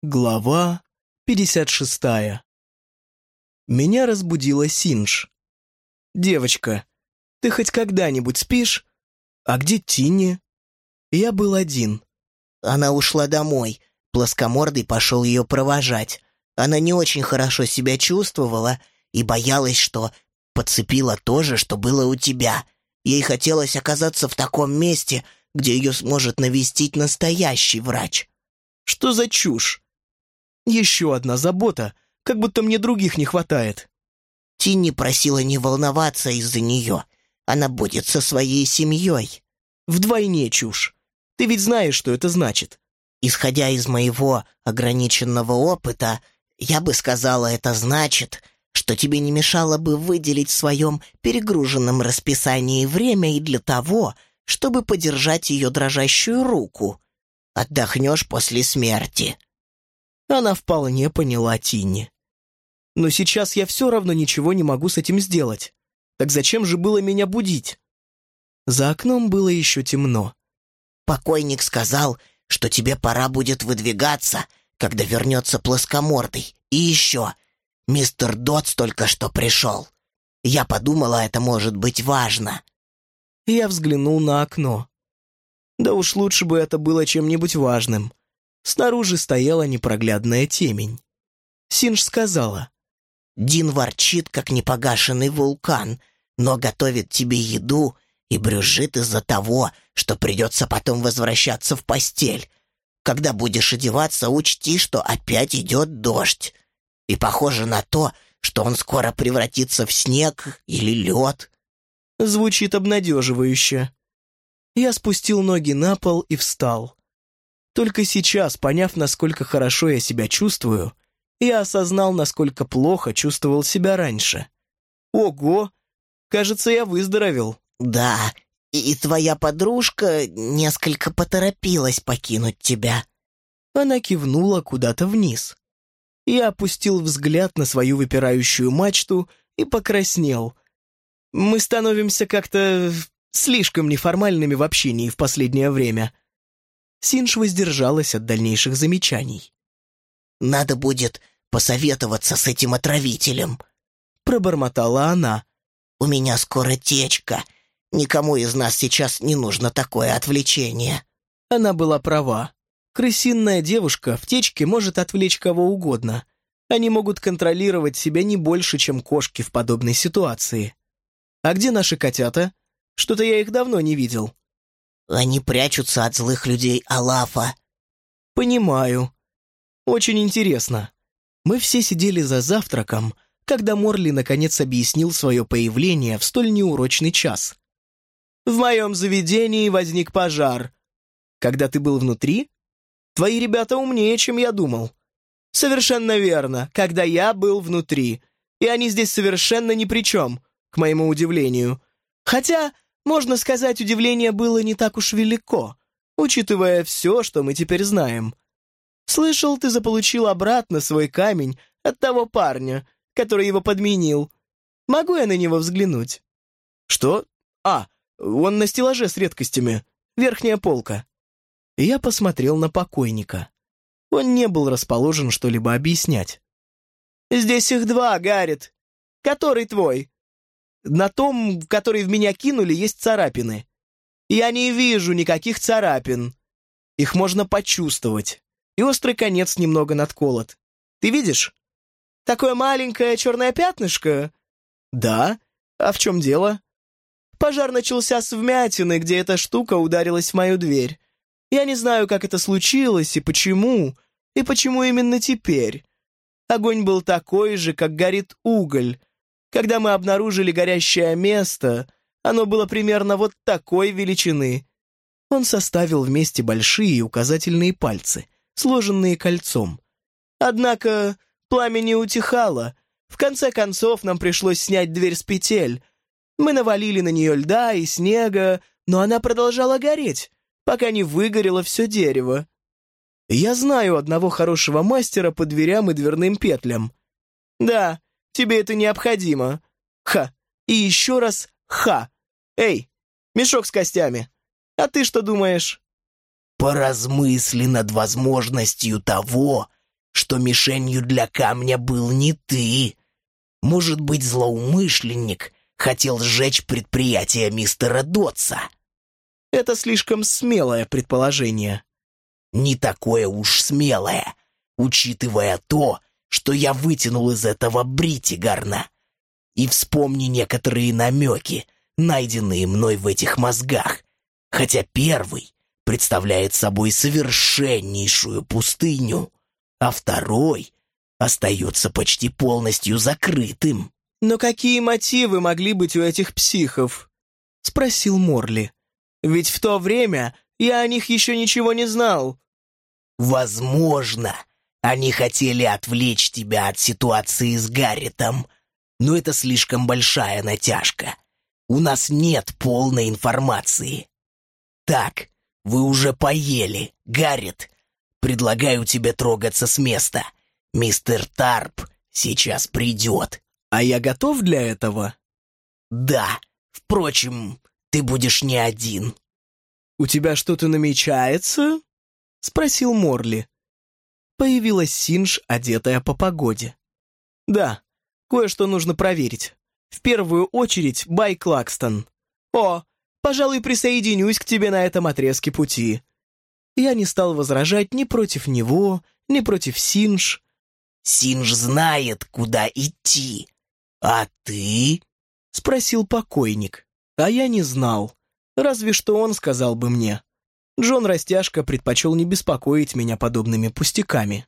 Глава 56 Меня разбудила Синж. «Девочка, ты хоть когда-нибудь спишь? А где Тинни?» Я был один. Она ушла домой. Плоскомордый пошел ее провожать. Она не очень хорошо себя чувствовала и боялась, что подцепила то же, что было у тебя. Ей хотелось оказаться в таком месте, где ее сможет навестить настоящий врач. Что за чушь? Еще одна забота, как будто мне других не хватает. Тинни просила не волноваться из-за нее. Она будет со своей семьей. Вдвойне чушь. Ты ведь знаешь, что это значит. Исходя из моего ограниченного опыта, я бы сказала, это значит, что тебе не мешало бы выделить в своем перегруженном расписании время и для того, чтобы подержать ее дрожащую руку. Отдохнешь после смерти. Она вполне поняла Тинни. Но сейчас я все равно ничего не могу с этим сделать. Так зачем же было меня будить? За окном было еще темно. Покойник сказал, что тебе пора будет выдвигаться, когда вернется плоскомордый. И еще, мистер Дотс только что пришел. Я подумала, это может быть важно. Я взглянул на окно. Да уж лучше бы это было чем-нибудь важным. Снаружи стояла непроглядная темень. Синж сказала. «Дин ворчит, как непогашенный вулкан, но готовит тебе еду и брюзжит из-за того, что придется потом возвращаться в постель. Когда будешь одеваться, учти, что опять идет дождь. И похоже на то, что он скоро превратится в снег или лед». Звучит обнадеживающе. Я спустил ноги на пол и встал. Только сейчас, поняв, насколько хорошо я себя чувствую, я осознал, насколько плохо чувствовал себя раньше. Ого! Кажется, я выздоровел. Да, и твоя подружка несколько поторопилась покинуть тебя. Она кивнула куда-то вниз. Я опустил взгляд на свою выпирающую мачту и покраснел. Мы становимся как-то слишком неформальными в общении в последнее время. Синж воздержалась от дальнейших замечаний. «Надо будет посоветоваться с этим отравителем», — пробормотала она. «У меня скоро течка. Никому из нас сейчас не нужно такое отвлечение». Она была права. Крысинная девушка в течке может отвлечь кого угодно. Они могут контролировать себя не больше, чем кошки в подобной ситуации. «А где наши котята? Что-то я их давно не видел». Они прячутся от злых людей Алафа. Понимаю. Очень интересно. Мы все сидели за завтраком, когда Морли наконец объяснил свое появление в столь неурочный час. В моем заведении возник пожар. Когда ты был внутри? Твои ребята умнее, чем я думал. Совершенно верно, когда я был внутри. И они здесь совершенно ни при чем, к моему удивлению. Хотя можно сказать, удивление было не так уж велико, учитывая все, что мы теперь знаем. Слышал, ты заполучил обратно свой камень от того парня, который его подменил. Могу я на него взглянуть? Что? А, он на стеллаже с редкостями. Верхняя полка. Я посмотрел на покойника. Он не был расположен что-либо объяснять. «Здесь их два, Гаррит. Который твой?» На том, который в меня кинули, есть царапины. Я не вижу никаких царапин. Их можно почувствовать. И острый конец немного надколот. Ты видишь? Такое маленькое черное пятнышко? Да. А в чем дело? Пожар начался с вмятины, где эта штука ударилась в мою дверь. Я не знаю, как это случилось и почему, и почему именно теперь. Огонь был такой же, как горит уголь, когда мы обнаружили горящее место, оно было примерно вот такой величины. Он составил вместе большие указательные пальцы, сложенные кольцом. Однако пламя не утихало. В конце концов нам пришлось снять дверь с петель. Мы навалили на нее льда и снега, но она продолжала гореть, пока не выгорело все дерево. Я знаю одного хорошего мастера по дверям и дверным петлям. Да, Тебе это необходимо. Ха. И еще раз ха. Эй, мешок с костями. А ты что думаешь? Поразмысли над возможностью того, что мишенью для камня был не ты. Может быть, злоумышленник хотел сжечь предприятие мистера Дотса. Это слишком смелое предположение. Не такое уж смелое, учитывая то, что я вытянул из этого Бритигарна. И вспомни некоторые намеки, найденные мной в этих мозгах. Хотя первый представляет собой совершеннейшую пустыню, а второй остается почти полностью закрытым. «Но какие мотивы могли быть у этих психов?» — спросил Морли. «Ведь в то время я о них еще ничего не знал». «Возможно, они хотели отвлечь тебя от ситуации с Гарритом, но это слишком большая натяжка. У нас нет полной информации. Так, вы уже поели, Гаррит. Предлагаю тебе трогаться с места. Мистер Тарп сейчас придет. А я готов для этого? Да. Впрочем, ты будешь не один. У тебя что-то намечается? Спросил Морли. Появилась Синж, одетая по погоде. Да, кое-что нужно проверить. В первую очередь Бай Клакстон. О, пожалуй, присоединюсь к тебе на этом отрезке пути. Я не стал возражать ни против него, ни против Синж. Синж знает, куда идти. А ты? Спросил покойник. А я не знал. Разве что он сказал бы мне. Джон Растяжка предпочел не беспокоить меня подобными пустяками.